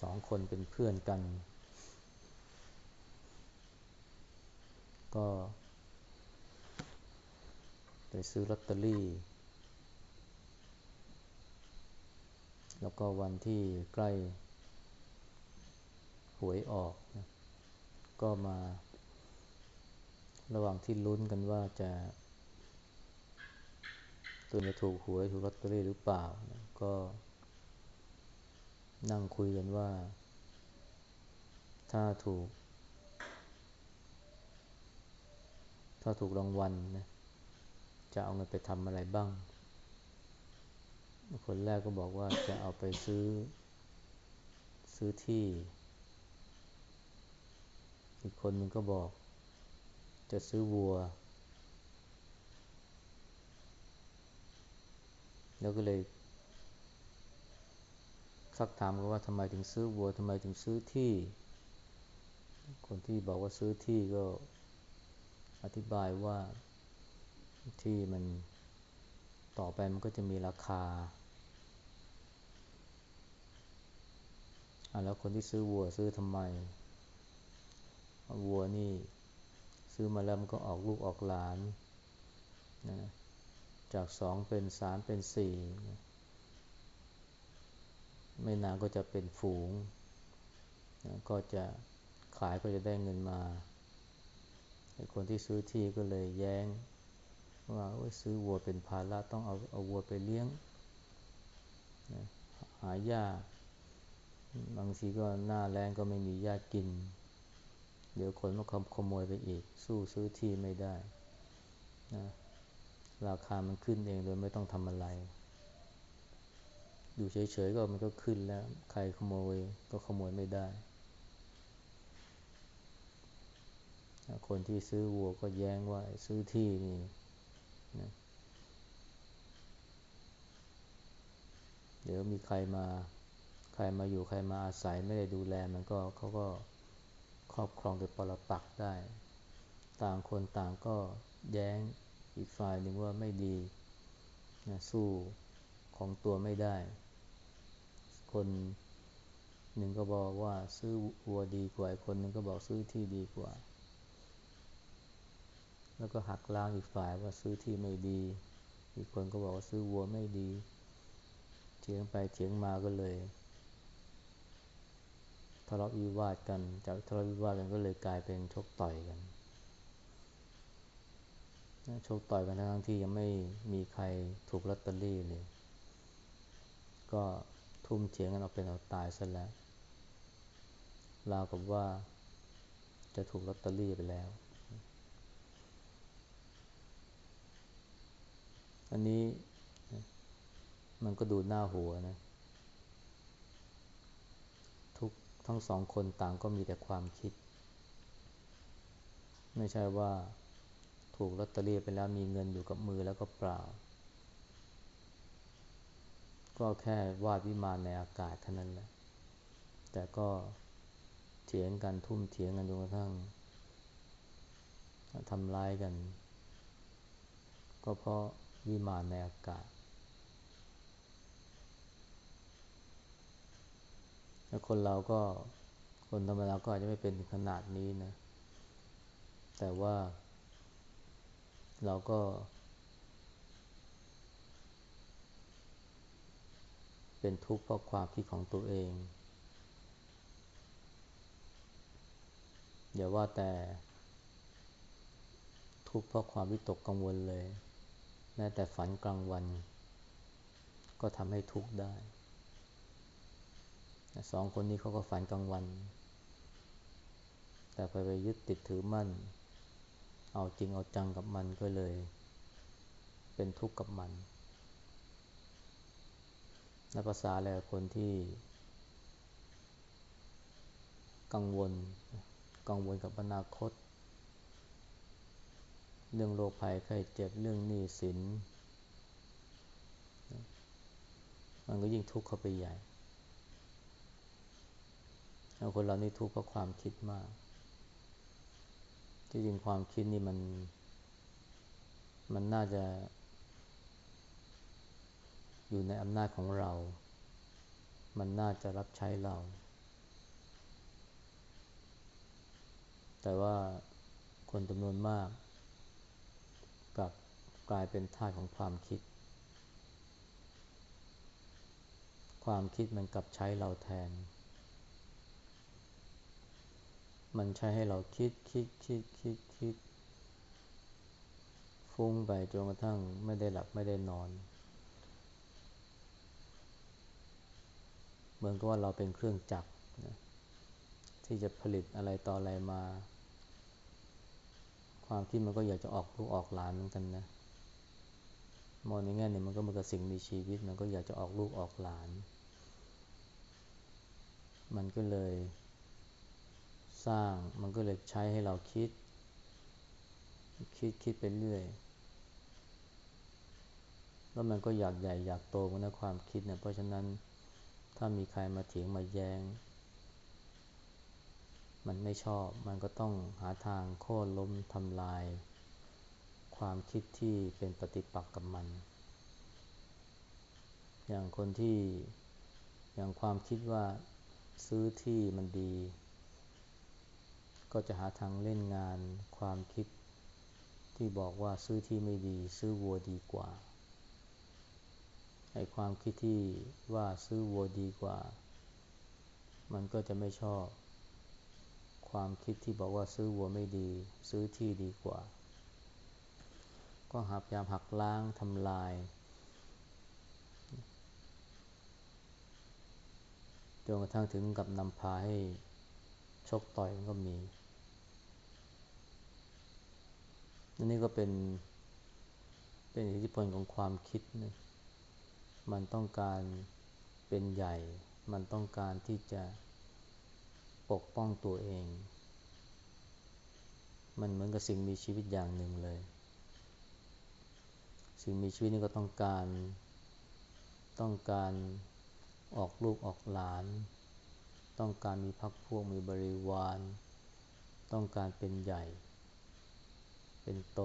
สองคนเป็นเพื่อนกัน ก็ไปซื้อลอตเตอรี่ แล้วก็วันที่ใกล้หวยออกนะก็มา ระหว่างที่ลุ้นกันว่าจะตัวจะถูกหวยถูกลอตเตอรี่หรือเปล่าก็ นั่งคุยกันว่า ถ้าถูก ถ้าถูกรางวัลนะ จะเอาเงินไปทำอะไรบ้าง คนแรกก็บอกว่าจะเอาไปซื้อ ซื้อที่ อีกคนนึงก็บอก จะซื้อวัว แล้วก็เลย ซักถามกันว่าทำไมถึงซื้อวัวทำไมถึงซื้อที่ คนที่บอกว่าซื้อที่ก็อธิบายว่าที่มันต่อไปมันก็จะมีราคาอ่แล้วคนที่ซื้อวัวซื้อทำไม วัวนี่ซื้อมาแล้วมันก็ออกลูกออกหลานนะจากสองเป็นสามเป็นสี่ ไม่นานก็จะเป็นฝูงนะก็จะขายก็จะได้เงินมาคนที่ซื้อที่ก็เลยแย้ง ว่าซื้อวัวเป็นภาระต้องเอาเอาวัวไปเลี้ยงนะหายาบางทีก็หน้าแรงก็ไม่มีหญ้ากิน เดี๋ยวคนมาขโมยไปอีก สู้ซื้อที่ไม่ได้นะราคามันขึ้นเองโดยไม่ต้องทำอะไร อยู่เฉยๆก็มันก็ขึ้นแล้ว ใครขโมยก็ขโมยไม่ได้ คนที่ซื้อวัวก็แย้งว่าซื้อที่นี่นะเดี๋ยวมีใครมา ใครมาอยู่ใครมาอาศัยไม่ได้ดูแลมันก็เขาก็ครอบครองโดยปรปักได้ ต่างคนต่างก็แย้งอีกฝ่ายหนึ่งว่าไม่ดีนะสู้ของตัวไม่ได้ คนหนึ่งก็บอกว่าซื้อวัวดีกว่าคนหนึ่งก็บอกซื้อที่ดีกว่า แล้วก็หักล้างอีกฝ่ายว่าซื้อที่ไม่ดี อีกคนก็บอกว่าซื้อวัวไม่ดีเถียงไปเถียงมาก็เลยทะเลาะวิวาทกันจากทะเลาะวิวาทกันก็เลยกลายเป็นชกต่อยกันชกต่อยกันทั้งที่ยังไม่มีใครถูกลอตเตอรี่เลย ก็ ทุ่มเถียงกันเอาเป็นเอาตายซะแล้วราวกับว่าจะถูกลอตเตอรี่ไปแล้ว อันนี้มันก็ดูหน้าหัวนะ ทุกทั้งสองคนต่างก็มีแต่ความคิด ไม่ใช่ว่าถูกลอตเตอรี่ไปแล้วมีเงินอยู่กับมือแล้วก็เปล่า ก็แค่วาดวิมานในอากาศเท่านั้นแหละ แต่ก็เถียงกันทุ่มเถียงกันจนกระทั่งทำร้ายกัน ก็เพราะวิมานในอากาศแล้วคนเราก็คนธรรมดาก็อาจจะไม่เป็นขนาดนี้นะ แต่ว่าเราก็ เป็นทุกข์เพราะความคิดของตัวเอง อย่าว่าแต่ ทุกข์เพราะความวิตกกังวลเลย แม้แต่ฝันกลางวัน ก็ทำให้ทุกข์ได้ สองคนนี้เขาก็ฝันกลางวัน แต่ไปไปยึดติดถือมั่น เอาจริงเอาจังกับมันก็เลย เป็นทุกข์กับมัน นับภาษาแล้วคนที่ กังวล กังวลกับอนาคต เรื่องโรคภัยไข้เจ็บเรื่องหนี้สิน มันก็ยิ่งทุกข์เข้าไปใหญ่เอาคนเรานี่ทุกข์เพราะความคิดมาก ที่จริงความคิดนี่มัน มันน่าจะ อยู่ในอำนาจของเรา มันน่าจะรับใช้เรา แต่ว่าคนจำนวนมากกลับกลายเป็นท่าของความคิด ความคิดมันกลับใช้เราแทน มันใช้ให้เราคิดคิดคิดคิดคิดฟุ้งไปจนกระทั่งไม่ได้หลับไม่ได้นอน มือนกับว่าเราเป็นเครื่องจักรนะที่จะผลิตอะไรต่ออะไรมา ความคิดมันก็อยากจะออกลูกออกหลานเหมือนกันนะมองในแง่หนึ่งมันก็เหมือนกับสิ่งมีชีวิต มันก็อยากจะออกลูกออกหลาน มันก็เลย สร้างมันก็เลยใช้ให้เราคิด คิดคิดไปเรื่อยแล้วมันก็อยากใหญ่อยากโตมันนะความคิดเนี่ยเพราะฉะนั้น ถ้ามีใครมาเถียงมาแยง้ง มันไม่ชอบ มันก็ต้องหาทางโค่นล้มทำลาย ความคิดที่เป็นปฏิปักษ์กับมัน อย่างคนที่อย่างความคิดว่าซื้อที่มันดี ก็จะหาทางเล่นงานความคิดที่บอกว่าซื้อที่ไม่ดี ซื้อวัวดีกว่า ไอ้ความคิดที่ว่าซื้อวัวดีกว่า มันก็จะไม่ชอบ ความคิดที่บอกว่าซื้อวัวไม่ดี ซื้อที่ดีกว่า ก็หาพยายามหักล้างทำลายจนกระทั่งถึงกับนำพาให้ชกต่อยก็มีนี่ก็เป็นเป็นอิทธิพลของความคิดนะ มันต้องการเป็นใหญ่ มันต้องการที่จะปกป้องตัวเอง มันเหมือนกับสิ่งมีชีวิตอย่างหนึ่งเลย สิ่งมีชีวิตนี่ก็ต้องการ ต้องการออกลูกออกหลาน ต้องการมีพักพวกมีบริวาร ต้องการเป็นใหญ่ เป็นโต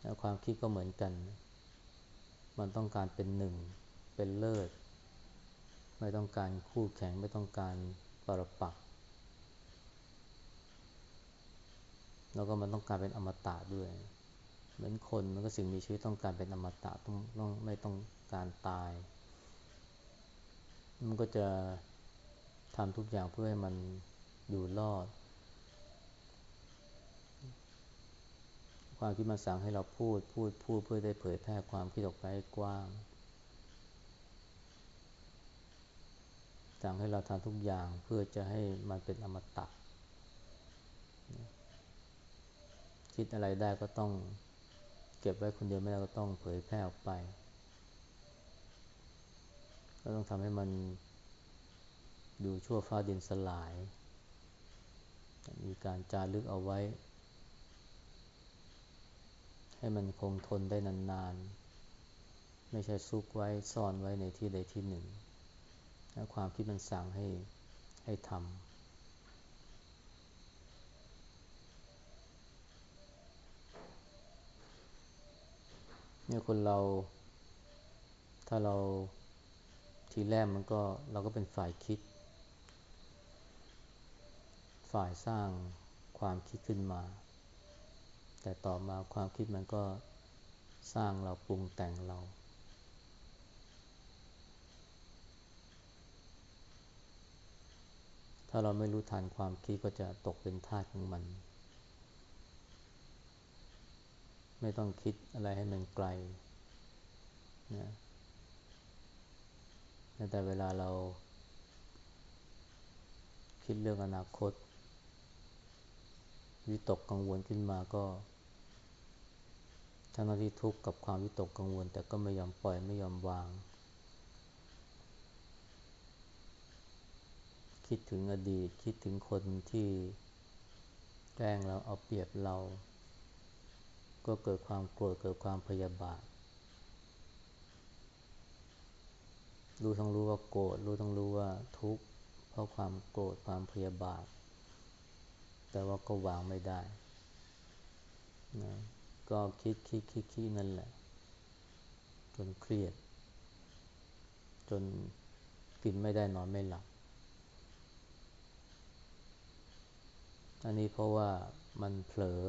แล้วความคิดก็เหมือนกัน มันต้องการเป็นหนึ่ง เป็นเลิศ ไม่ต้องการคู่แข่ง ไม่ต้องการปรปักแล้วก็มันต้องการเป็นอมตะด้วย เหมือนคนมันก็สิ่งมีชีวิตต้องการเป็นอมตะต้องต้องไม่ต้องการตาย มันก็จะทำทุกอย่างเพื่อให้มันอยู่รอด ความคิดมันสั่งให้เราพูด พูด พูดเพื่อได้เผยแพร่ความคิดออกไปกว้าง สั่งให้เราทำทุกอย่างเพื่อจะให้มันเป็นอมตะ คิดอะไรได้ก็ต้องเก็บไว้คนเดียวไม่ได้ก็ต้องเผยแพร่ออกไป ก็ต้องทำให้มันดูชั่วฟ้าดินสลาย มีการจารึกเอาไว้ ให้มันคงทนได้นานๆ ไม่ใช่ซุกไว้ซ่อนไว้ในที่ใดที่หนึ่งความคิดมันสั่งให้ให้ทำเนี่ยคนเรา ถ้าเราทีแรกมันก็เราก็เป็นฝ่ายคิด ฝ่ายสร้างความคิดขึ้นมา แต่ต่อมาความคิดมันก็สร้างเราปรุงแต่งเรา ถ้าเราไม่รู้ทันความคิดก็จะตกเป็นทาสของมัน ไม่ต้องคิดอะไรให้มันไกลนะแต่เวลาเราคิดเรื่องอนาคต วิตกกังวลขึ้นมาก็ทั้งที่ทุกข์กับความวิตกกังวล แต่ก็ไม่ยอมปล่อยไม่ยอมวาง คิดถึงอดีตคิดถึงคนที่แกล้งเราเอาเปรียบเรา ก็เกิดความโกรธเกิดความพยาบาทรู้ทั้งรู้ว่าโกรธรู้ทั้งรู้ว่าทุกข์เพราะความโกรธความพยาบาท แต่ว่าก็วางไม่ได้นะก็คิดคิดคิดคิดนั่นแหละ จนเครียด จนกินไม่ได้นอนไม่หลับ อันนี้เพราะว่ามันเผลอ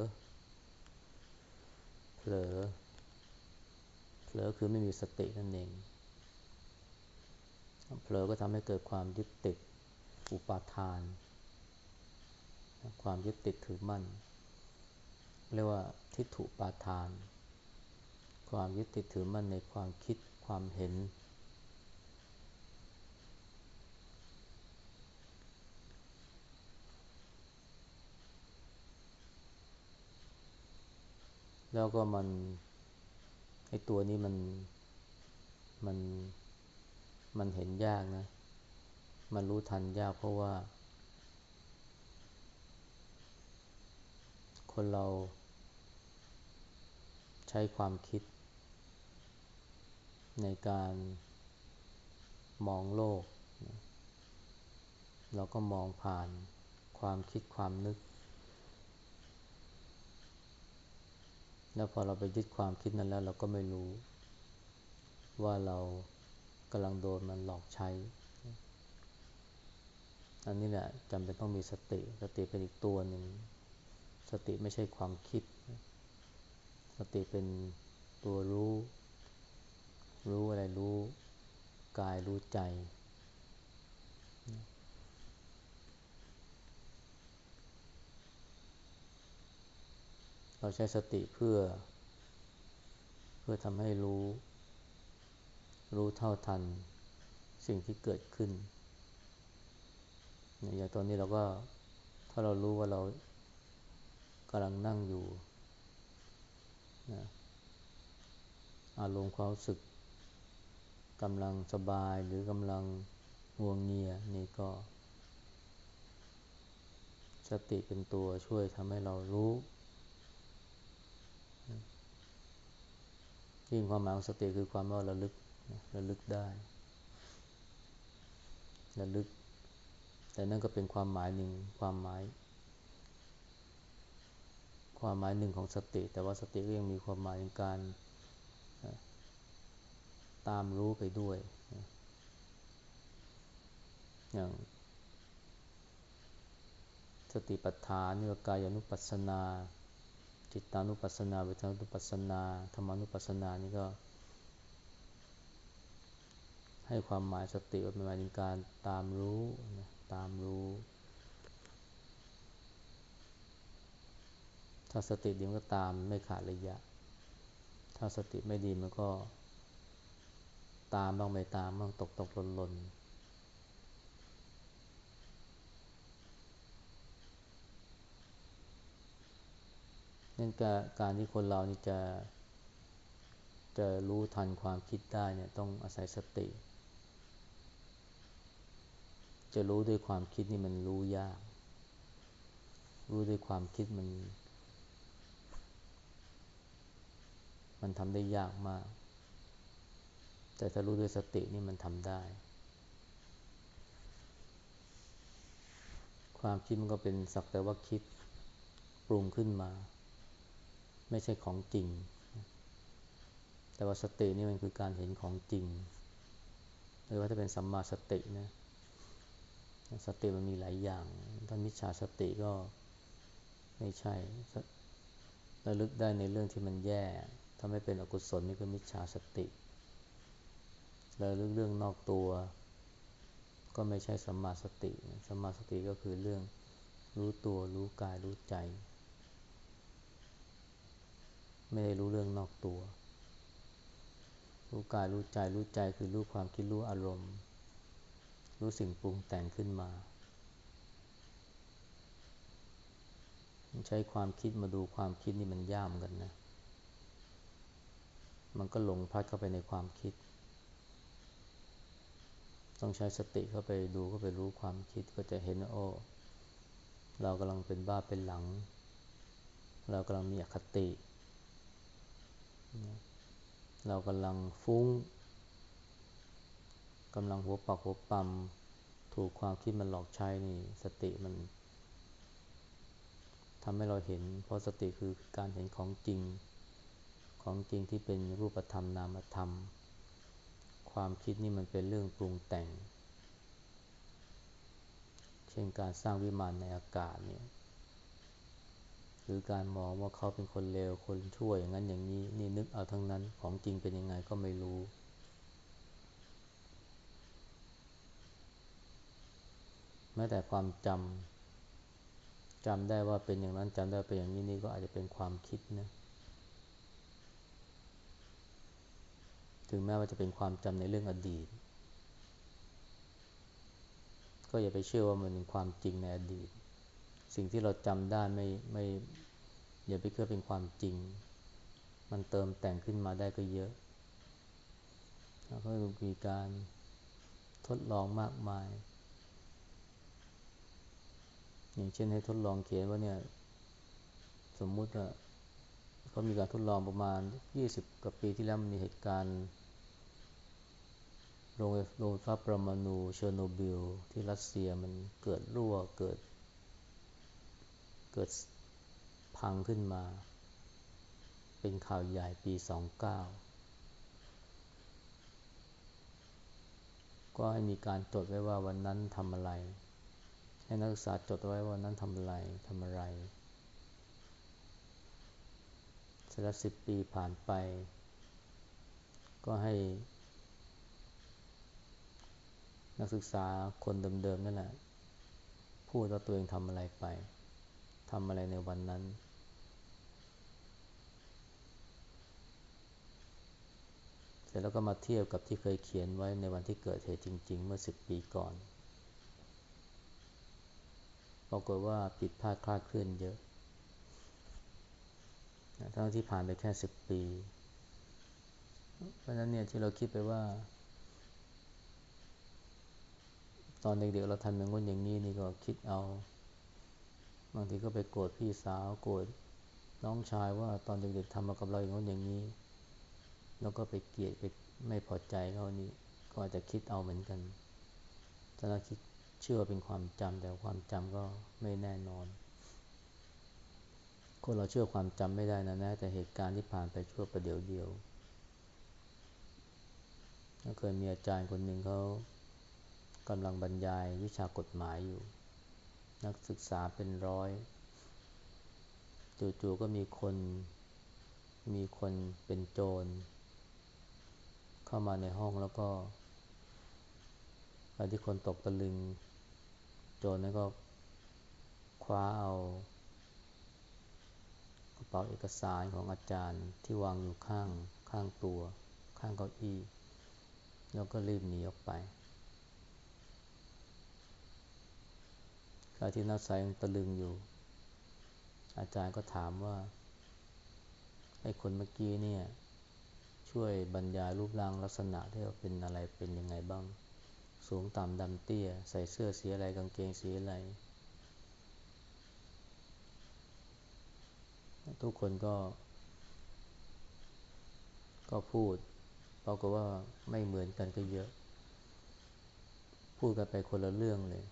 เผลอ เผลอคือไม่มีสตินั่นเอง เผลอก็ทำให้เกิดความยึดติดอุปาทาน ความยึดติดถือมั่น เรียกว่าทิฏฐุปาทาน ความยึดติดถือมั่นในความคิดความเห็น แล้วก็มันไอตัวนี้มันมันมันเห็นยากนะ มันรู้ทันยากเพราะว่า คนเรา ใช้ความคิด ในการมองโลก เราก็มองผ่านความคิดความนึก แล้วพอเราไปยึดความคิดนั้นแล้ว เราก็ไม่รู้ ว่าเรากำลังโดนมันหลอกใช้ อันนี้แหละจำเป็นต้องมีสติ สติเป็นอีกตัวหนึ่ง สติไม่ใช่ความคิด สติเป็นตัวรู้ รู้อะไรรู้กายรู้ใจ เราใช้สติเพื่อ เพื่อทำให้รู้ รู้เท่าทันสิ่งที่เกิดขึ้นอย่างตอนนี้เราก็ถ้าเรารู้ว่าเรา กำลังนั่งอยู่นะอารมณ์ความรู้สึกกำลังสบายหรือกำลังงวงเงียนี่ก็ สติเป็นตัวช่วยทำให้เรารู้จริงความหมายของสติคือความว่าระลึกระลึกได้ระลึก แต่นั่นก็เป็นความหมายหนึ่งความหมาย ความหมายหนึ่งของสติ แต่ว่าสติก็ยังมีความหมายในการตามรู้ไปด้วย อย่างสติปัฏฐานนิกายานุปัสสนา จิตานุปัสสนาเวทนานุปัสสนาธรรมานุปัสสนานี่ก็ ให้ความหมายสติว่าเป็นหมายถึงการตามรู้ตามรู้ ถ้าสติดีมันก็ตามไม่ขาดระยะ ถ้าสติไม่ดีมันก็ ตามบ้างไม่ตามบ้างตกตกหล่นหล่นนั่นการการที่คนเรานี่จะจะรู้ทันความคิดได้เนี่ยต้องอาศัยสติ จะรู้ด้วยความคิดนี่มันรู้ยาก รู้ด้วยความคิดมัน มันทำได้ยากมาก แต่ถ้ารู้ด้วยสตินี่มันทำได้ ความคิดมันก็เป็นสักแต่ว่าคิดปรุงขึ้นมา ไม่ใช่ของจริง แต่ว่าสตินี่มันคือการเห็นของจริงหรือว่าถ้าเป็นสัมมาสตินะสติมันมีหลายอย่างถ้านมิจฉาสติก็ไม่ใช่ระลึกได้ในเรื่องที่มันแย่ ถ้าไม่เป็นอกุศลนี่ก็มิจฉาสติ แล้วเระลึกเรื่องนอกตัว ก็ไม่ใช่สัมมาสติสัมมาสติก็คือเรื่องรู้ตัวรู้กายรู้ใจ ไม่ได้รู้เรื่องนอกตัว รู้กายรู้ใจรู้ใจคือรู้ความคิดรู้อารมณ์ รู้สิ่งปรุงแต่งขึ้นมา ใช้ความคิดมาดูความคิดนี่มันย่ามกันนะ มันก็หลงพัดเข้าไปในความคิด ต้องใช้สติเข้าไปดูเข้าไปรู้ความคิดก็จะเห็นโอ้เรากำลังเป็นบ้าเป็นหลัง เรากำลังมีอคติ เรากำลังฟุ้งกำลังหัวปักหัวปั๊มถูกความคิดมันหลอกใช้นี่สติมันทำให้เราเห็น เพราะสติคือการเห็นของจริง ของจริงที่เป็นรูปธรรมนามธรรม ความคิดนี่มันเป็นเรื่องปรุงแต่ง เช่นการสร้างวิมานในอากาศเนี่ยหรือการมองว่าเขาเป็นคนเลวคนชั่วอย่างนั้นอย่างนี้นี่นึกเอาทั้งนั้นของจริงเป็นยังไงก็ไม่รู้แม้แต่ความจำจำได้ว่าเป็นอย่างนั้นจำได้เป็นอย่างนี้นี่ก็อาจจะเป็นความคิดนะ ถึงแม้ว่าจะเป็นความจำในเรื่องอดีต ก็อย่าไปเชื่อว่ามันเป็นความจริงในอดีต สิ่งที่เราจำได้ไม่ไม่อย่าไปเชื่อเป็นความจริง มันเติมแต่งขึ้นมาได้ก็เยอะแล้วก็มีการทดลองมากมาย อย่างเช่นให้ทดลองเขียนว่าเนี่ย สมมุติว่าเขามีการทดลองประมาณ 20กว่าปีที่แล้วมีเหตุการณ์ โรงโรงไฟฟ้าปรมาณูเชอร์โนบิลที่รัสเซียมันเกิดรั่วเกิด เกิดพังขึ้นมา เป็นข่าวใหญ่ปี 29 ก็ให้มีการจดไว้ว่าวันนั้นทำอะไร ให้นักศึกษาจดไว้ว่าวันนั้นทำอะไรทำอะไรสร็จแล้วสิบปีผ่านไป ก็ให้ นักศึกษาคนเดิมๆนั่นแหละพูดว่าตัวเองทำอะไรไปทำอะไรในวันนั้น เสร็จแล้วก็มาเทียบกับที่เคยเขียนไว้ในวันที่เกิดเหตุจริง ๆ เมื่อสิบปีก่อนปรากฏว่าผิดพลาดคลาดเคลื่อนเยอะทั้งที่ผ่านไปแค่สิบปี เพราะนั้นเนี่ยที่เราคิดไปว่า ตอนเด็กๆเราทำอย่างงู้นอย่างนี้นี่ก็คิดเอา บางทีก็ไปโกรธพี่สาวโกรธน้องชายว่าตอนเด็กๆทำมากับเราอย่างงู้นอย่างนี้ แล้วก็ไปเกลียดไปไม่พอใจเขานี่ก็อาจจะคิดเอาเหมือนกันถ้าเราคิดเชื่อเป็นความจำแต่ความจำก็ไม่แน่นอน คนเราเชื่อความจำไม่ได้นะแม้แต่เหตุการณ์ที่ผ่านไปชั่วประเดี๋ยวเดียวก็เคยมีอาจารย์คนหนึ่งเขา กำลังบรรยายวิชากฎหมายอยู่ นักศึกษาเป็นร้อย จู่ๆก็มีคน มีคนเป็นโจร เข้ามาในห้องแล้วก็ตอนที่คนตกตะลึง โจรนั้นก็คว้าเอากระเป๋าเอกสารของอาจารย์ที่วางอยู่ข้างข้างตัว ข้างเก้าอี้ แล้วก็รีบหนีออกไป ที่นักศึกษายังตะลึงอยู่ อาจารย์ก็ถามว่าไอ้คนเมื่อกี้เนี่ย ช่วยบรรยายรูปร่างลักษณะที่ว่าเป็นอะไรเป็นยังไงบ้าง สูงต่ำดำเตี้ย ใส่เสื้อสีอะไรกางเกงสีอะไร ทุกคนก็ ก็พูดปรากฏว่าไม่เหมือนกันก็เยอะ พูดกันไปคนละเรื่องเลย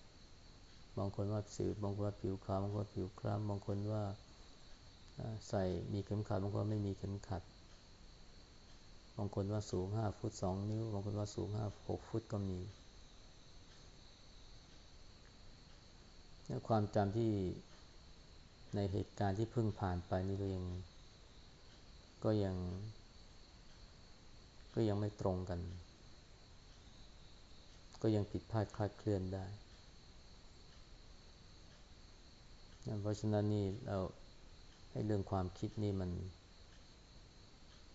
บางคนว่าสิวบางคนว่าผิวขาวบางคนว่าผิวคล้ำบางคนว่าใส่มีเข็มขัดบางคนไม่มีเข็มขัด บางคนว่าสูงห้าฟุตสองนิ้ว บางคนว่าสูงห้าหกฟุตก็มีความจำที่ในเหตุการณ์ที่เพิ่งผ่านไปนี่ก็ยัง ก็ยัง ก็ยังไม่ตรงกัน ก็ยังผิดพลาดคลาดเคลื่อนได้ เพราะฉะนั้นนี่เราให้เรื่องความคิดนี่มัน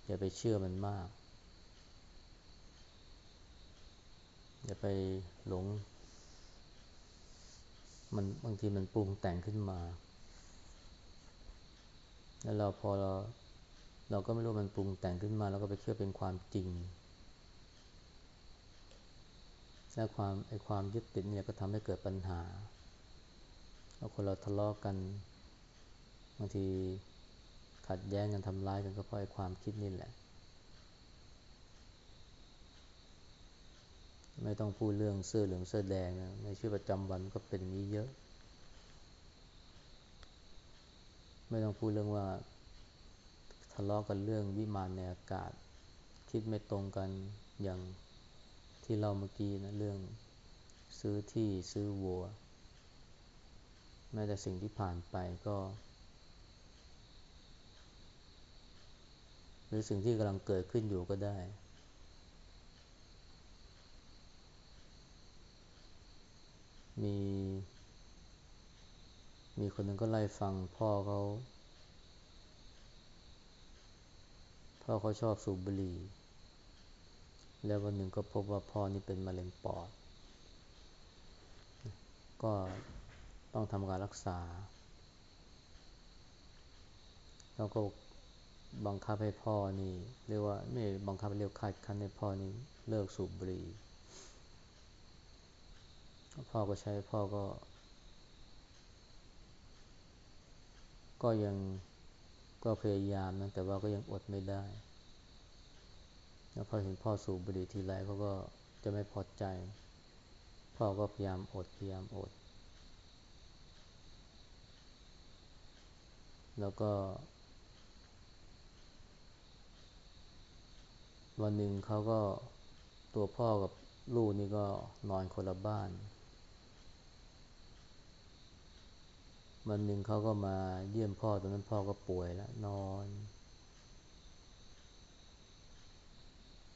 อย่าไปเชื่อมันมาก อย่าไปหลง มันบางทีมันปรุงแต่งขึ้นมา แล้วเราพอเราเราก็ไม่รู้มันปรุงแต่งขึ้นมาเราก็ไปเชื่อเป็นความจริง และความไอความยึดติดเนี่ยก็ทำให้เกิดปัญหา คนเราทะเลาะกกันบางทีขัดแย้งกันทำร้ายกันก็เพราะความคิดนี่แหละ ไม่ต้องพูดเรื่องเสื้อเหลืองเสื้อแดงนะในชีวิตประจำวันก็เป็นนี้เยอะ ไม่ต้องพูดเรื่องว่าทะเลาะกันเรื่องวิมานในอากาศ คิดไม่ตรงกันอย่างที่เราเมื่อกี้นะเรื่องซื้อที่ซื้อวัว แม้แต่สิ่งที่ผ่านไปก็ หรือสิ่งที่กำลังเกิดขึ้นอยู่ก็ได้ มี มีคนหนึ่งก็ไล่ฟังพ่อเขาพ่อเขาชอบสูบบุหรี่แล้ววันหนึ่งก็พบว่าพ่อนี่เป็นมะเร็งปอด ก็ ต้องทำการรักษา แล้วก็บังคับให้พ่อนี่ เรียกว่าไม่บังคับเรียกคาดคันให้พ่อนี่เลิกสูบบุหรี่พ่อก็ใช้พ่อก็ ก็ยังก็พยายามนะแต่ว่าก็ยังอดไม่ได้ แล้วพอเห็นพ่อสูบบุหรี่ทีไรเขาก็จะไม่พอใจ พ่อก็พยายามอดพยายามอด แล้วก็ วันหนึ่งเขาก็ตัวพ่อกับลูกนี่ก็นอนคนละบ้าน วันหนึ่งเขาก็มาเยี่ยมพ่อตอนนั้นพ่อก็ป่วยแล้วนอน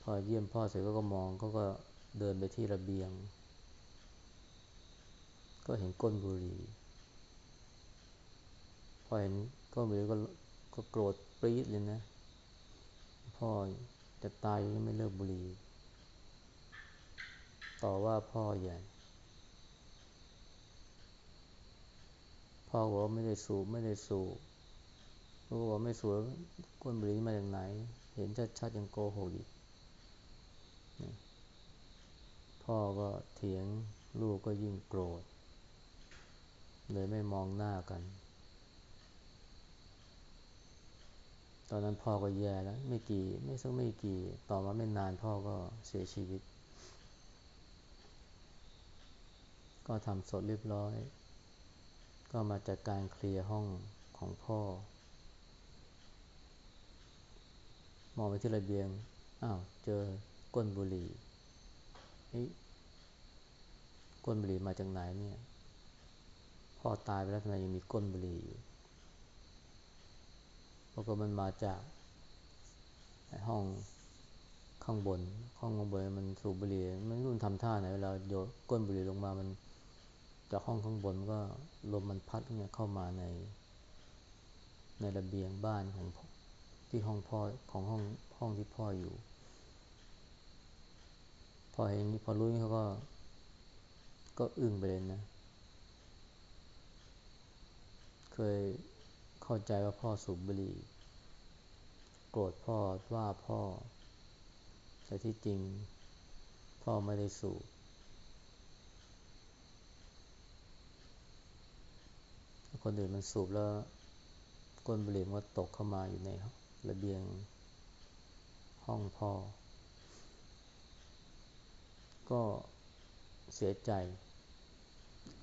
พอเยี่ยมพ่อเสร็จก็มองเขาก็เดินไปที่ระเบียง ก็เห็นก้นบุหรี่พอเห็น ก้นบุหรี่ก็ก็โกรธปรี๊ดเลยนะ พ่อจะตายยังไม่เลิกบุหรี่ต่อว่าพ่อใหญ่ พ่อบอกว่าไม่ได้สูบไม่ได้สูบลูกบอกไม่สูบก้นบุหรี่มาจากไหน เห็นชัดๆยังโกหกอีกพ่อก็เถียงลูกก็ยิ่งโกรธ เลยไม่มองหน้ากัน ตอนนั้นพ่อก็แย่แล้ว ไม่กี่ไม่สักไม่กี่ ต่อมาไม่นานพ่อก็เสียชีวิต ก็ทำศพเรียบร้อย ก็มาจัดการเคลียร์ห้องของพ่อ มองไปที่ระเบียง อ้าว เจอก้นบุหรี่ก้นบุหรี่มาจากไหนเนี่ย พ่อตายไปแล้วทำไมยังมีก้นบุหรี่อยู่ ราะมันมาจากห้องข้างบน ห้องข้างบนมันสูบบุหรี่มันรุ่นทำท่าไหนเวลาโยนก้นบุหรี่ลงมามันจากห้องข้างบนก็ลมมันพัดเนี่ยเข้ามาใน ในระเบียงบ้านของที่ห้องพ่อของห้องห้องที่พ่ออยู่ พอเห็นนี้พอรู้นี่เขาก็ ก็อึ้งไปเลยนะ เคย เข้าใจว่าพ่อสูบบุหรี่โกรธพ่อว่าพ่อแต่ที่จริง พ่อไม่ได้สูบคนอื่นมันสูบแล้วก้นบุหรี่มันก็ตกเข้ามาอยู่ในระเบียงห้องพ่อ ก็เสียใจ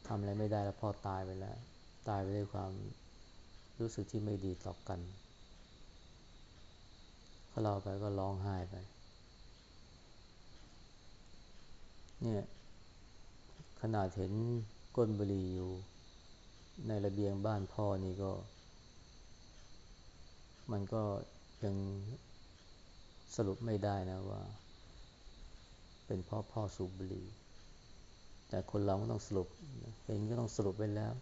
ทำอะไรไม่ได้แล้วพ่อตายไปแล้ว ตายไปด้วยความ รู้สึกที่ไม่ดีต่อกันเขาเล่าไปก็ร้องไห้ไป เนี่ย ขนาดเห็นก้นบุหรี่อยู่ ในระเบียงบ้านพ่อนี่ก็ มันก็ยังสรุปไม่ได้นะว่า เป็นพ่อพ่อสูบบุหรี่แต่คนเราก็ต้องสรุปเห็นก็ต้องสรุปไปแล้ว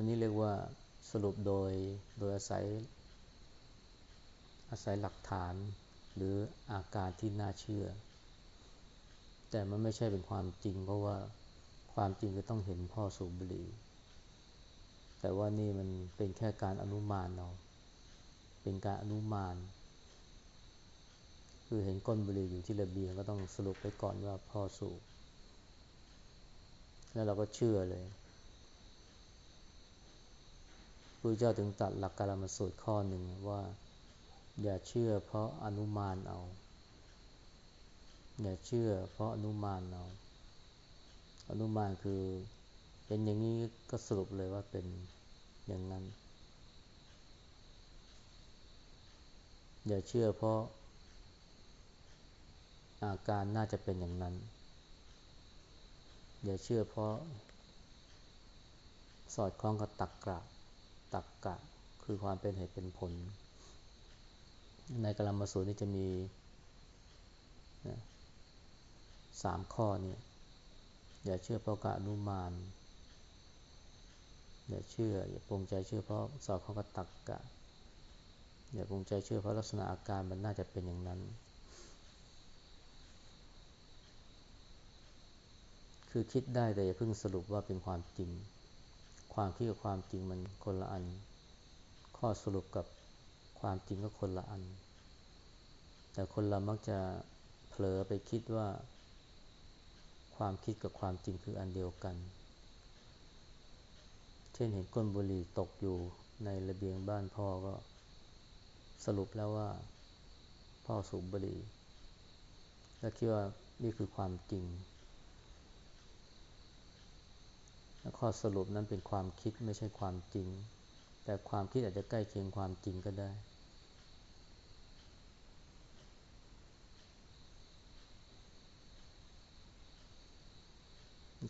อันนี้เรียกว่าสรุปโดยโดยอาศัย อาศัยหลักฐานหรืออาการที่น่าเชื่อ แต่มันไม่ใช่เป็นความจริง เพราะว่าความจริงก็ต้องเห็นพ่อสูบบุหรี่แต่ว่านี่มันเป็นแค่การอนุมานเราเป็นการอนุมาน คือเห็นก้นบุหรี่อยู่ที่ระเบียงก็ต้องสรุปไปก่อนว่าพ่อสูบแล้วเราก็เชื่อเลย พระเจ้าถึงตัดหลักการมาสูตรข้อหนึ่งว่า อย่าเชื่อเพราะอนุมานเอา อย่าเชื่อเพราะอนุมานเอา อนุมานคือเป็นอย่างนี้ก็สรุปเลยว่าเป็นอย่างนั้น อย่าเชื่อเพราะอาการน่าจะเป็นอย่างนั้น อย่าเชื่อเพราะ สอดคล้องกับตักกะ ตักกะ คือความเป็นเหตุเป็นผล ในกลามาสูตรนี่จะมีสามข้อนี้อย่าเชื่อเพราะกาอนุมาน อย่าเชื่อ อย่าปรงใจเชื่อเพราะสอบเขาก็ตักกะ อย่าปรงใจเชื่อเพราะลักษณะอาการมันน่าจะเป็นอย่างนั้น คือคิดได้แต่อย่าเพิ่งสรุปว่าเป็นความจริง ความคิดกับความจริงมันคนละอัน ข้อสรุปกับความจริงก็คนละอัน แต่คนเรามักจะเผลอไปคิดว่า ความคิดกับความจริงคืออันเดียวกัน เช่นเห็นก้นบุหรี่ตกอยู่ในระเบียงบ้านพ่อก็สรุปแล้วว่า พ่อสูบบุหรี่และคิดว่านี่คือความจริงและ ข้อสรุปนั้นเป็นความคิดไม่ใช่ความจริง แต่ความคิดอาจจะใกล้เคียงความจริงก็ได้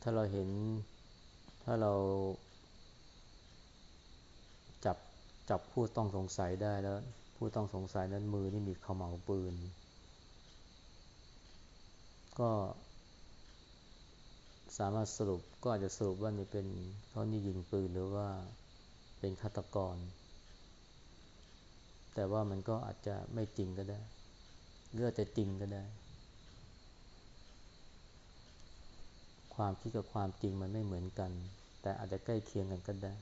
ถ้าเราเห็นถ้าเราจับจับผู้ต้องสงสัยได้แล้ว ผู้ต้องสงสัยนั้นมือนี่มีขมเหลาปืน ก็ สามารถสรุปก็อาจจะสรุปว่านี่เป็นเขานี่ยิงปืนหรือว่าเป็นฆาตกร แต่ว่ามันก็อาจจะไม่จริงก็ได้หรืออาจจะจริงก็ได้ ความคิดกับความจริงมันไม่เหมือนกัน แต่อาจจะใกล้เคียงกันก็ได้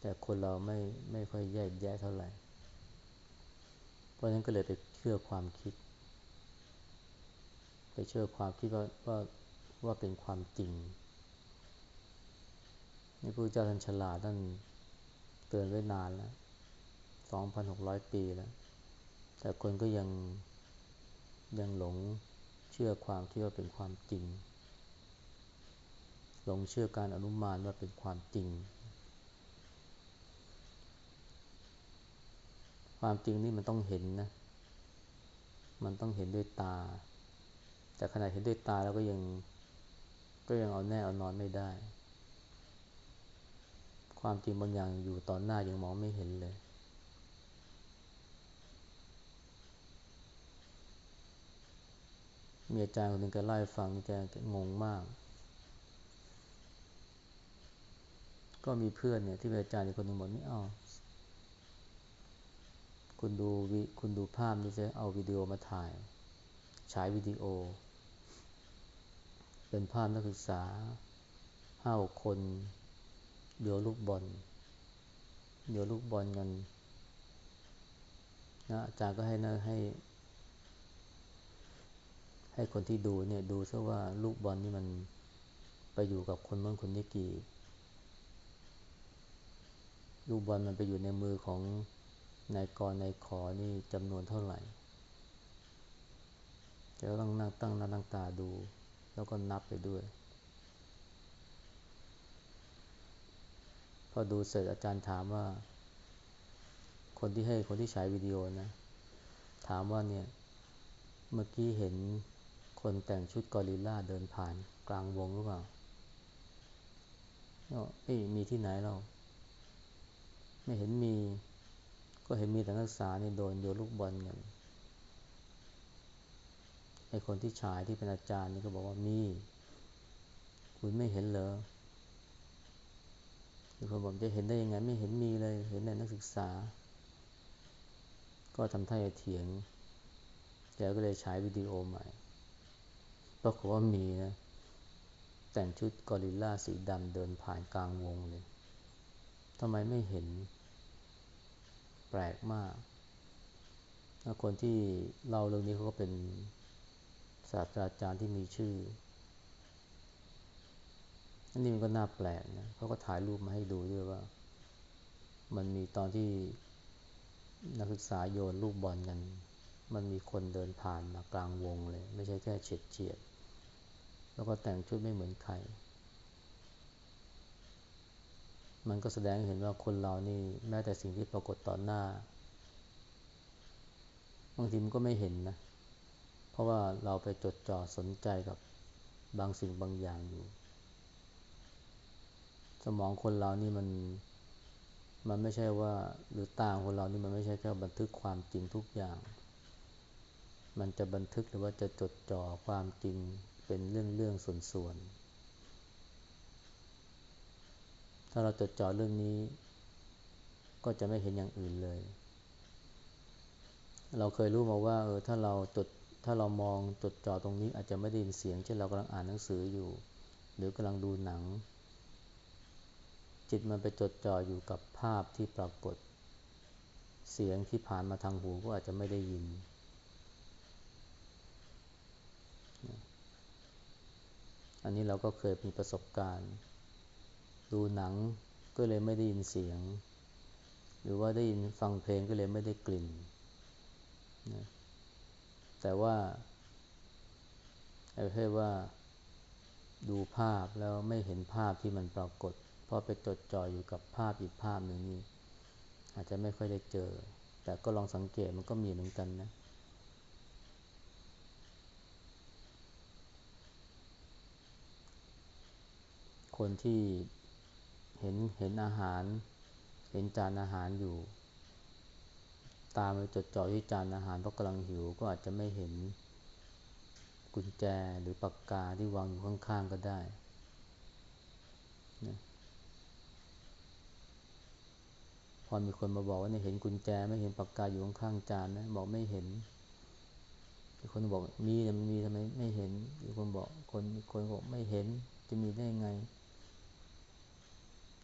แต่คนเราไม่ไม่ค่อยแยกแยะเท่าไหร่ เพราะฉะนั้นก็เลยไปเชื่อความคิด ไปเชื่อความคิดว่าว่า ว่าเป็นความจริงนี่พระเจ้าท่านฉลาดท่านเตือนไว้นานแล้วสองพันหกร้อยปีแล้ว แต่คนก็ยังยังหลงเชื่อความที่ว่าเป็นความจริง หลงเชื่อการอนุมานว่าเป็นความจริง ความจริงนี่มันต้องเห็นนะ มันต้องเห็นด้วยตา แต่ขณะเห็นด้วยตาแล้วก็ยัง ก็ยังเอาแน่เอานอนไม่ได้ ความจริงบางอย่างอยู่ตอนหน้ายังมองไม่เห็นเลย มีอาจารย์คนหนึ่งแกเล่ฟังแกงงมาก ก็มีเพื่อนเนี่ยที่เป็นอาจารย์อีกคนหนึ่งบอกนี่อ้าคุณดูวิคุณดูภาพนี่จะเอาวิดีโอมาถ่าย ฉายวิดีโอ เป็นภาพนักศึกษาห้าคนเดียวลูกบอลเดียวลูกบอลกันนะอาจารย์ก็ให้นะให้ ให้คนที่ดูเนี่ยดูซะว่าลูกบอลนี่มันไปอยู่กับคนเมื่อคนนี้กี่ลูกบอลมันไปอยู่ในมือของนายกรนายขอนี่จำนวนเท่าไหร่จะต้องนั่งตั้งหน้าตั้งตาดู แล้วก็นับไปด้วย พอดูเสร็จอาจารย์ถามว่า คนที่ให้คนที่ฉายวิดีโอนะ ถามว่าเนี่ย เมื่อกี้เห็นคนแต่งชุดกอริลลาเดินผ่านกลางวงหรือเปล่าเอ้ยมีที่ไหนเรา ไม่เห็นมี ก็เห็นมีแต่นักศึกษาเนี่ยโดนโยนลูกบอลกัน ไอคนที่ฉายที่เป็นอาจารย์นี่ก็บอกว่ามี คุณไม่เห็นเหรออีกคนบอกจะเห็นได้ยังไง ไม่เห็นมีเลย เห็นแต่นักศึกษา ก็ทำท่าจะเถียงแกก็เลยฉายวิดีโอใหม่ปรากฏว่ามีนะ แต่งชุดกอริลลาสีดำเดินผ่านกลางวงเลยทำไมไม่เห็น แปลกมาก คนที่เล่าเรื่องนี้เขาก็เป็น ศาสตราจารย์ที่มีชื่อ อันนี้มันก็น่าแปลกนะเขาก็ถ่ายรูปมาให้ดูด้วยว่า มันมีตอนที่นักศึกษาโยนลูกบอลกัน มันมีคนเดินผ่านมากลางวงเลย ไม่ใช่แค่เฉียดเฉียด แล้วก็แต่งชุดไม่เหมือนใคร มันก็แสดงให้เห็นว่าคนเรานี่แม้แต่สิ่งที่ปรากฏต่อหน้า บางทีมันก็ไม่เห็นนะ เพราะว่าเราไปจดจ่อสนใจกับบางสิ่งบางอย่างอยู่ สมองคนเรานี่มันมันไม่ใช่ว่าหรือตาของเรานี่มันไม่ใช่แค่บันทึกความจริงทุกอย่าง มันจะบันทึกหรือว่าจะจดจ่อความจริงเป็นเรื่องเรื่องส่วนๆถ้าเราจดจ่อเรื่องนี้ ก็จะไม่เห็นอย่างอื่นเลย เราเคยรู้มาว่าเออถ้าเราจด ถ้าเรามองจดจ่อตรงนี้อาจจะไม่ได้ยินเสียง เช่นเรากำลังอ่านหนังสืออยู่ หรือกำลังดูหนัง จิตมันไปจดจ่ออยู่กับภาพที่ปรากฏ เสียงที่ผ่านมาทางหูก็อาจจะไม่ได้ยิน อันนี้เราก็เคยมีประสบการณ์ ดูหนังก็เลยไม่ได้ยินเสียง หรือว่าได้ยินฟังเพลงก็เลยไม่ได้กลิ่นนะ แต่ว่าไอ้ประเภทว่าดูภาพแล้วไม่เห็นภาพที่มันปรากฏ เพราะไปจดจ่ออยู่กับภาพอีกภาพหนึ่งนี่อาจจะไม่ค่อยได้เจอ แต่ก็ลองสังเกตมันก็มีเหมือนกันนะคนที่เห็นเห็นอาหาร เห็นจานอาหารอยู่ ตามไปจดจ่อที่จานอาหารเพราะกำลังหิวก็อาจจะไม่เห็นกุญแจหรือปากกาที่วางอยู่ข้างๆก็ได้นะพอมีคนมาบอกว่าเนี่ยเห็นกุญแจไม่เห็นปากกาอยู่ข้างๆจานนะบอกไม่เห็นอีกคนบอกมีแต่มันมีทำไมไม่เห็นอีกคนบอกคนคนบอกไม่เห็นจะมีได้ไง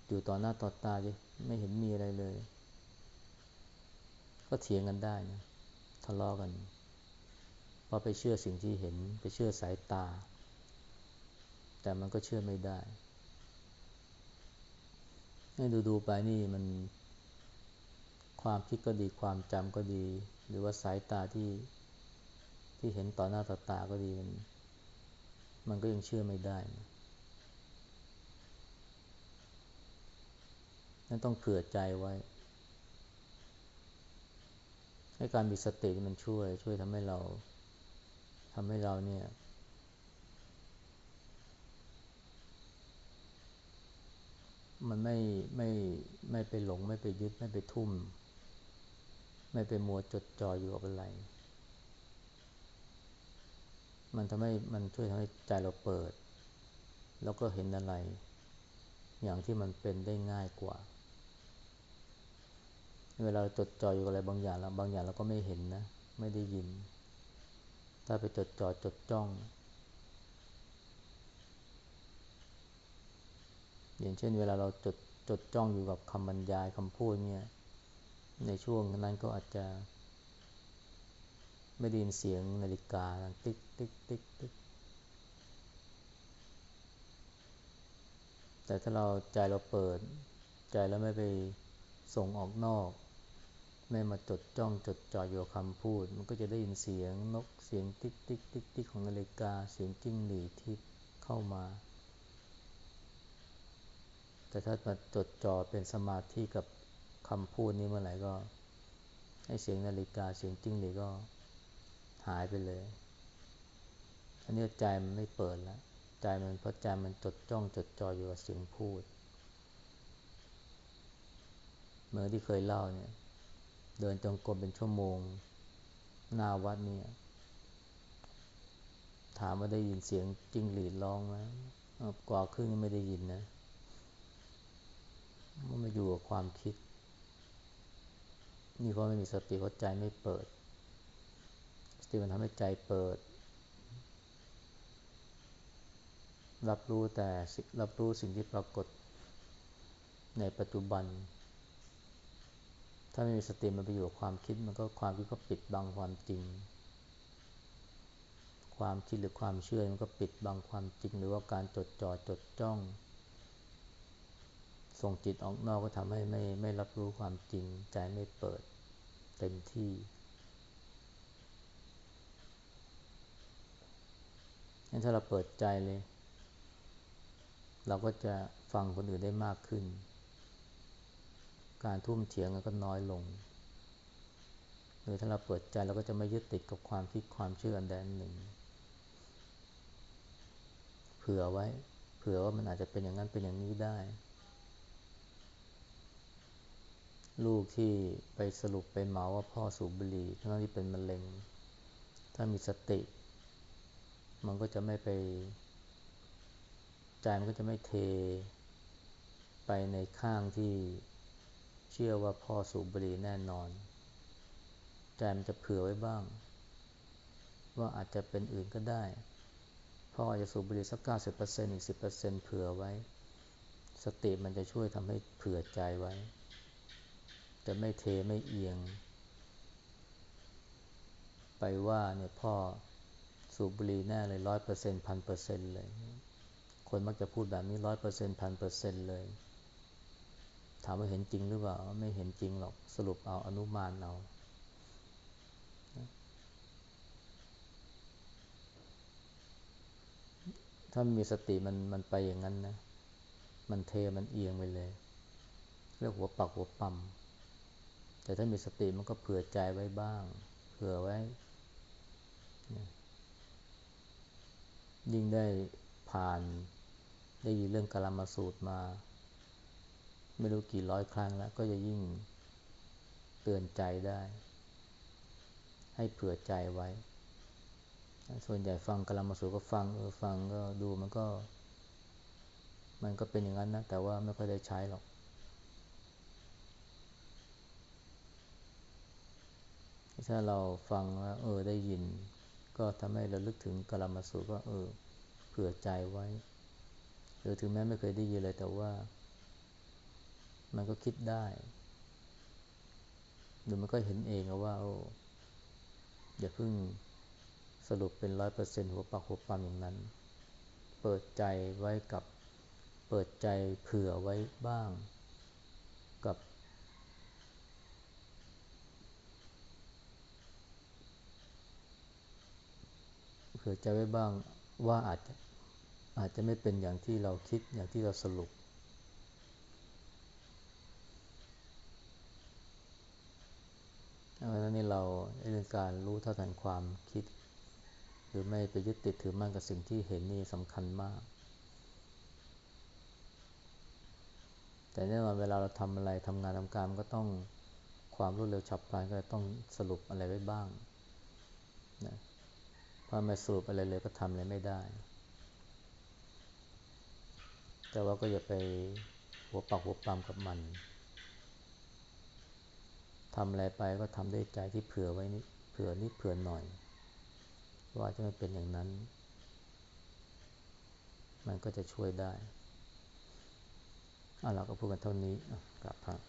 อยู่ต่อหน้าต่อตาดิไม่เห็นมีอะไรเลย ก็เถียงกันได้นะทะเลาะกันเพราะไปเชื่อสิ่งที่เห็นไปเชื่อสายตา แต่มันก็เชื่อไม่ได้ให้ดูดูไปนี่มันความคิดก็ดีความจำก็ดี หรือว่าสายตาที่ที่เห็นต่อหน้าต่อตาก็ดีมัน มันก็ยังเชื่อไม่ได้นะนั่นต้องเผื่อใจไว้ ให้การมีสติมันช่วย ช่วยทำให้เราทำให้เราเนี่ย มันไม่ไม่ไม่ไปหลง ไม่ไปยึดไม่ไปทุ่ม ไม่ไปมัวจดจ่ออยู่กับอะไร มันทำให้มันช่วยทำให้ใจเราเปิด แล้วก็เห็นอะไร อย่างที่มันเป็นได้ง่ายกว่า เวลาจดจ่ออยู่กับอะไรบางอย่างแล้วบางอย่างเราก็ไม่เห็นนะ ไม่ได้ยิน ถ้าไปจดจ่อจดจ้อง อย่างเช่น เวลาเราจดจดจ้องอยู่กับคำบรรยายคำพูดเนี่ย ในช่วงนั้นก็อาจจะไม่ได้ยินเสียงนาฬิกาติ๊กติ๊กติ๊กติ๊กแต่ถ้าเราใจเราเปิด ใจแล้วไม่ไปส่งออกนอก ไม่มาจดจ้องจดจ่ออยู่คำพูด มันก็จะได้ยินเสียงนกเสียงติ๊กติ๊กติ๊กติ๊กของนาฬิกาเสียงจิ้งหรีดที่เข้ามา แต่ถ้ามาจดจ่อเป็นสมาธิกับคำพูดนี้เมื่อไหร่ก็ ให้เสียงนาฬิกาเสียงจิ้งหรีดก็หายไปเลย อันนี้ใจมันไม่เปิดแล้วใจมันเพราะใจมันจดจ้องจดจ่ออยู่กับเสียงพูด เมื่อที่เคยเล่าเนี่ย เดินจงกรมเป็นชั่วโมง หน้าวัดเนี่ยถามว่าได้ยินเสียงจิ้งหรีดร้องไหมกว่าครึ่งไม่ได้ยินนะมันมาอยู่กับความคิด นี่เพราะไม่มีสติเพราะใจไม่เปิด สติมันทำให้ใจเปิด รับรู้แต่รับรู้สิ่งที่ปรากฏในปัจจุบัน ถ้าไม่มีสติมันไปอยู่กับความคิด มันก็ความคิดก็ปิดบังความจริง ความคิดหรือความเชื่อมันก็ปิดบังความจริง หรือว่าการจดจ่อจดจ้อง ส่งจิตออกนอกก็ทำให้ไม่ไม่รับรู้ความจริง ใจไม่เปิดเต็มที่งั้นถ้าเราเปิดใจเลย เราก็จะฟังคนอื่นได้มากขึ้น การทุ่มเถียงก็น้อยลง หรือถ้าเราเปิดใจเราก็จะไม่ยึดติดกับความคิดความเชื่ออันใดอันหนึ่ง เผื่อไว้ เผื่อว่ามันอาจจะเป็นอย่างนั้นเป็นอย่างนี้ได้ ลูกที่ไปสรุปไปเหมาว่าพ่อสูบบุหรี่ทั้งที่เป็นมะเร็ง ถ้ามีสติ มันก็จะไม่ไป ใจมันก็จะไม่เทไปในข้างที่ เชื่อว่าพ่อสูบบุหรี่แน่นอนใจมันจะเผื่อไว้บ้าง ว่าอาจจะเป็นอื่นก็ได้ พ่ออาจจะสูบบุหรี่สักเก้าสิบเปอร์เซ็นต์อีกสิบเปอร์เซ็นต์เผื่อไว้ สติมันจะช่วยทำให้เผื่อใจไว้ จะไม่เทไม่เอียง ไปว่าเนี่ยพ่อสูบบุหรี่แน่เลยร้อยเปอร์เซ็นต์พันเปอร์เซ็นต์เลย คนมักจะพูดแบบนี้ร้อยเปอร์เซ็นต์พันเปอร์เซ็นต์เลย ถามว่าเห็นจริงหรือเปล่าไม่เห็นจริงหรอกสรุปเอาอนุมานเอาถ้ามีสติมันมันไปอย่างนั้นนะ มันเทมันเอียงไปเลย เรียกหัวปักหัวปั๊มแต่ถ้ามีสติมันก็เผื่อใจไว้บ้าง เผื่อไว้ ยิ่งได้ผ่านได้ยินเรื่องกามาสูตรมา ไม่รู้กี่ร้อยครั้งแล้ว ก็จะยิ่งเตือนใจได้ ให้เผื่อใจไว้ ส่วนใหญ่ฟังกลามาสูก็ฟังเออฟังก็ดูมันก็ มันก็เป็นอย่างนั้นนะ แต่ว่าไม่ค่อยได้ใช้หรอกถ้าเราฟังแล้วเออได้ยิน ก็ทำให้เราลึกถึงกลามาสูก็เออเผื่อใจไว้ หรือถึงแม้ไม่เคยได้ยินเลยแต่ว่า มันก็คิดได้ หรือมันก็เห็นเองว่าโอ้อย่าเพิ่งสรุปเป็นร้อยเปอร์เซ็นต์หัวปักหัวปั๊มอย่างนั้น เปิดใจไว้กับเปิดใจเผื่อไว้บ้างกับ เผื่อใจไว้บ้างว่าอาจจะอาจจะไม่เป็นอย่างที่เราคิดอย่างที่เราสรุป เพราะนั้นนี่เราเรื่องการรู้เท่าทันความคิด หรือไม่ไปยึดติดถือมั่นกับสิ่งที่เห็นนี่สำคัญมาก แต่แน่นอนเวลาเราทำอะไรทำงานทำการมันก็ต้องความรวดเร็วฉับพลันก็ต้องสรุปอะไรไว้บ้างนะพอไม่สรุปอะไรเลยก็ทำอะไรไม่ได้ แต่ว่าก็อย่าไปหัวปักหัวปั๊มกับมัน ทำอะไรไปก็ทำด้วยใจที่เผื่อไว้นิดเผื่อนิดเผื่อหน่อย ว่าจะไม่เป็นอย่างนั้น มันก็จะช่วยได้เอาเราก็พูดกันเท่านี้กลับครับ